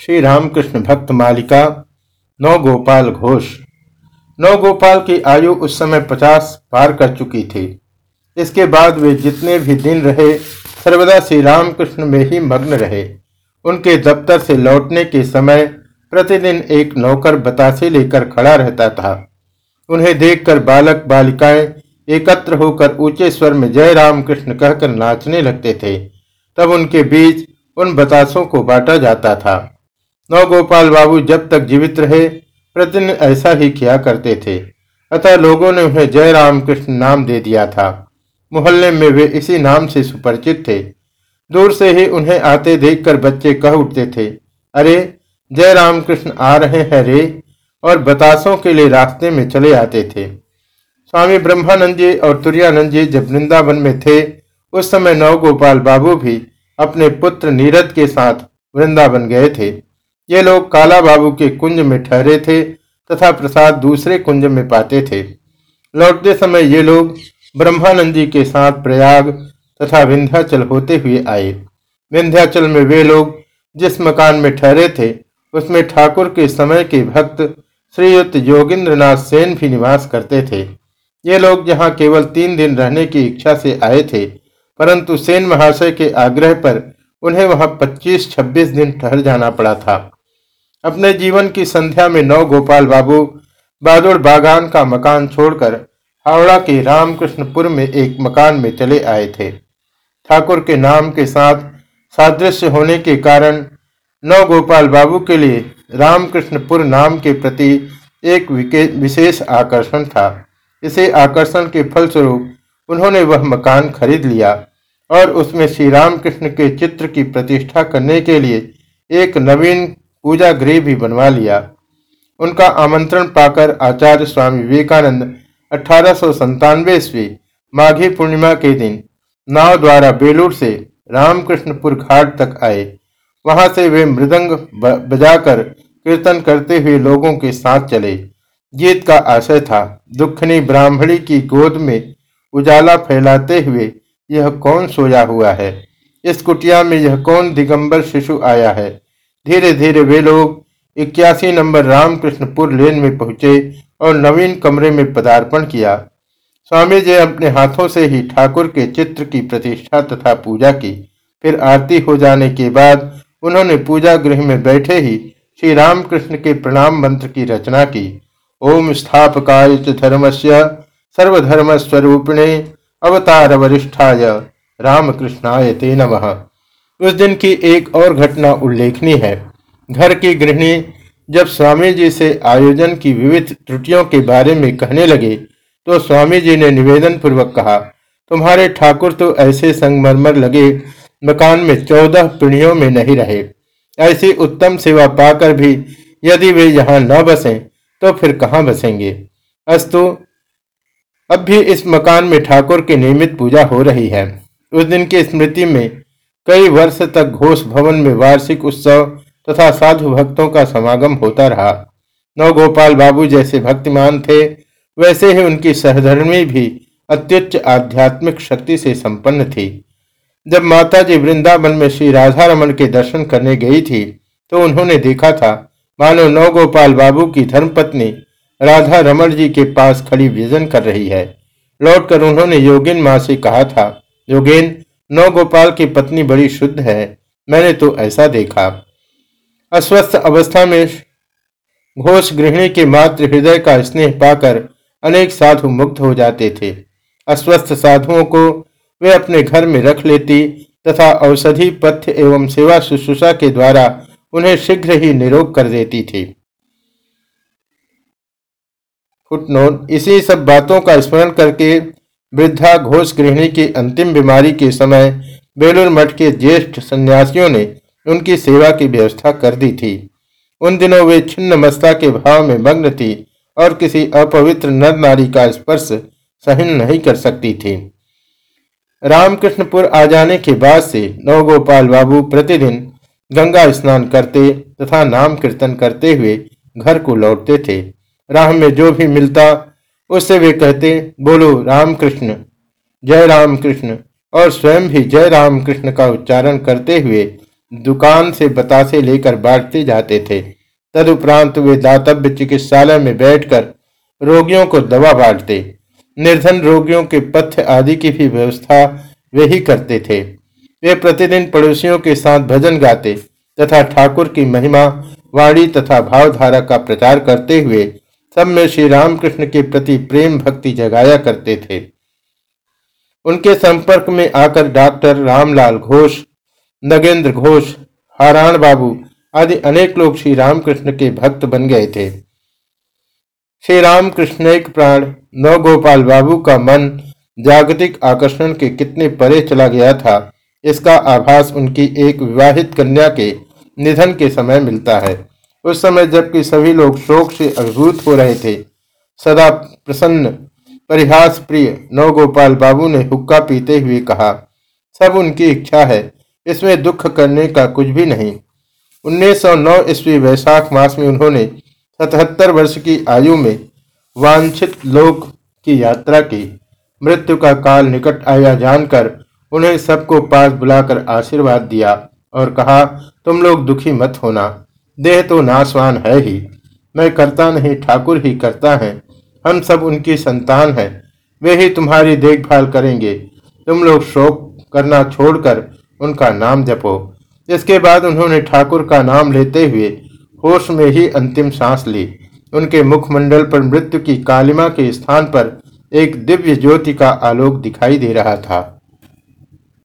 श्री रामकृष्ण भक्त मालिका नौ गोपाल घोष। नौ गोपाल की आयु उस समय पचास पार कर चुकी थी। इसके बाद वे जितने भी दिन रहे, सर्वदा श्री रामकृष्ण में ही मग्न रहे। उनके दफ्तर से लौटने के समय प्रतिदिन एक नौकर बतासे लेकर खड़ा रहता था। उन्हें देखकर बालक बालिकाएँ एकत्र होकर ऊँचे स्वर में जय राम कृष्ण कहकर नाचने लगते थे। तब उनके बीच उन बतासों को बांटा जाता था। नौ गोपाल बाबू जब तक जीवित रहे, प्रतिदिन ऐसा ही किया करते थे। अतः लोगों ने उन्हें जय राम कृष्ण नाम दे दिया था। मोहल्ले में वे इसी नाम से सुपरिचित थे। दूर से ही उन्हें आते देखकर बच्चे कह उठते थे, अरे, जय राम कृष्ण आ रहे हैं रे, और बतासों के लिए रास्ते में चले आते थे। स्वामी ब्रह्मानंद जी और तुरानंद जी जब वृंदावन में थे, उस समय नवगोपाल बाबू भी अपने पुत्र नीरज के साथ वृंदावन गए थे। ये लोग काला बाबू के कुंज में ठहरे थे तथा प्रसाद दूसरे कुंज में पाते थे। लौटते समय ये लोग ब्रह्मानंद जी के साथ प्रयाग तथा विंध्याचल होते हुए आए। विंध्याचल में वे लोग जिस मकान में ठहरे थे, उसमें ठाकुर के समय के भक्त श्रीयुक्त योगिंद्रनाथ सेन भी निवास करते थे। ये लोग यहाँ केवल तीन दिन रहने की इच्छा से आए थे, परंतु सेन महाशय के आग्रह पर उन्हें वहाँ 25-26 दिन ठहर जाना पड़ा था। अपने जीवन की संध्या में नौ गोपाल बाबू बहादुर बागान का मकान छोड़कर हावड़ा के रामकृष्णपुर में एक मकान में चले आए थे। ठाकुर के नाम के साथ सादृश्य होने के कारण नव गोपाल बाबू के लिए रामकृष्णपुर नाम के प्रति एक विशेष आकर्षण था। इसे आकर्षण के फलस्वरूप उन्होंने वह मकान खरीद लिया और उसमें श्री रामकृष्ण के चित्र की प्रतिष्ठा करने के लिए एक नवीन पूजा गृह भी बनवा लिया। उनका आमंत्रण पाकर आचार्य स्वामी विवेकानंद अठारह ईस्वी माघी पूर्णिमा के दिन नाव द्वारा बेलूर से रामकृष्णपुर घाट तक आए। वहाँ से वे मृदंग बजाकर कीर्तन करते हुए लोगों के साथ चले। गीत का आशय था, दुखनी ब्राह्मणी की गोद में उजाला फैलाते हुए यह कौन सोया हुआ है? इस कुटिया में यह कौन दिगंबर शिशु आया है? धीरे धीरे वे लोग इक्यासी नंबर रामकृष्णपुर लेन में पहुँचे और नवीन कमरे में पदार्पण किया। स्वामी जी अपने हाथों से ही ठाकुर के चित्र की प्रतिष्ठा तथा पूजा की। फिर आरती हो जाने के बाद उन्होंने पूजा गृह में बैठे ही श्री रामकृष्ण के प्रणाम मंत्र की रचना की। ओम स्थापकाय धर्म से सर्वधर्म स्वरूपिणे अवतार वरिष्ठाय रामकृष्णाय ते नमः। उस दिन की एक और घटना उल्लेखनीय है। घर की गृहिणी जब स्वामी जी से आयोजन की विविध त्रुटियों के बारे में कहने लगे तो स्वामी जी ने निवेदन पूर्वक कहा, तुम्हारे ठाकुर तो ऐसे संगमरमर लगे मकान में चौदह पीढ़ियों में नहीं रहे। ऐसी उत्तम सेवा पाकर भी यदि वे यहाँ न बसें तो फिर कहाँ बसेंगे? अस्तु, अब भी इस मकान में ठाकुर की नियमित पूजा हो रही है। उस दिन की स्मृति में कई वर्ष तक घोष भवन में वार्षिक उत्सव तथा साधु भक्तों का समागम होता रहा। नवगोपाल बाबू जैसे भक्तिमान थे, वैसे ही उनकी सहधर्मी भी अत्युच्च आध्यात्मिक शक्ति से संपन्न थी। जब माता जी वृंदावन में श्री राधा रमन के दर्शन करने गई थी तो उन्होंने देखा था, मानो नवगोपाल बाबू की धर्मपत्नी राधा रमन जी के पास खड़ी विजन कर रही है। लौटकर उन्होंने योगिन माँ से कहा था, योगिन नवगोपाल की पत्नी बड़ी शुद्ध है। मैंने तो ऐसा देखा। अस्वस्थ अवस्था में घोष गृहिणी के मात्र हृदय का स्नेह पाकर अनेक साधु मुक्त हो जाते थे। अस्वस्थ साधुओं को वे अपने घर में रख लेती तथा औषधि, पथ्य एवं सेवा शुश्रूषा के द्वारा उन्हें शीघ्र ही निरोग कर देती थी। फुटनोट, इसी सब बातों का स्मरण करके वृद्धा घोष गृहिणी की अंतिम बीमारी के समय बेलूर मठ के ज्येष्ठ सन्यासियों ने उनकी सेवा की व्यवस्था कर दी थी। उन दिनों वे छिन्न मस्ता के भाव में मग्न थी और किसी अपवित्र नर नारी का स्पर्श सहन नहीं कर सकती थी। रामकृष्णपुर आ जाने के बाद से नवगोपाल बाबू प्रतिदिन गंगा स्नान करते तथा नाम कीर्तन करते हुए घर को लौटते थे। राह में जो भी मिलता उससे वे कहते, बोलो, रामकृष्ण, जय राम कृष्ण और स्वयं भी जय राम कृष्ण का उच्चारण करते हुए दुकान से बतासे लेकर बांटते जाते थे। तदुपरांत वे दातव्य चिकित्सालय में बैठकर रोगियों को दवा बांटते। निर्धन रोगियों के पथ्य आदि की भी व्यवस्था वे ही करते थे। वे प्रतिदिन पड़ोसियों के साथ भजन गाते तथा ठाकुर की महिमा, वाणी तथा भावधारा का प्रचार करते हुए सब में श्री रामकृष्ण के प्रति प्रेम भक्ति जगाया करते थे। उनके संपर्क में आकर डॉक्टर रामलाल घोष, नगेंद्र घोष, हाराण बाबू आदि अनेक लोग श्री रामकृष्ण के भक्त बन गए थे। श्री रामकृष्ण एक प्राण, नवगोपाल बाबू का मन जागतिक आकर्षण के कितने परे चला गया था, इसका आभास उनकी एक विवाहित कन्या के निधन के समय मिलता है। उस समय जबकि सभी लोग शोक से अभिभूत हो रहे थे, सदा प्रसन्न परिहास प्रिय नवगोपाल बाबू ने हुक्का पीते हुए कहा, सब उनकी इच्छा है, इसमें दुख करने का कुछ भी नहीं। 1909 ईस्वी वैशाख मास में उन्होंने सतहत्तर वर्ष की आयु में वांछित लोक की यात्रा की। मृत्यु का काल निकट आया जानकर उन्हें सबको पास बुलाकर आशीर्वाद दिया और कहा, तुम लोग दुखी मत होना। देह तो नासवान है ही। मैं करता नहीं, ठाकुर ही करता है। हम सब उनकी संतान हैं। वे ही तुम्हारी देखभाल करेंगे। तुम लोग शोक करना छोड़कर उनका नाम जपो। इसके बाद उन्होंने ठाकुर का नाम लेते हुए होश में ही अंतिम सांस ली। उनके मुखमंडल पर मृत्यु की कालिमा के स्थान पर एक दिव्य ज्योति का आलोक दिखाई दे रहा था।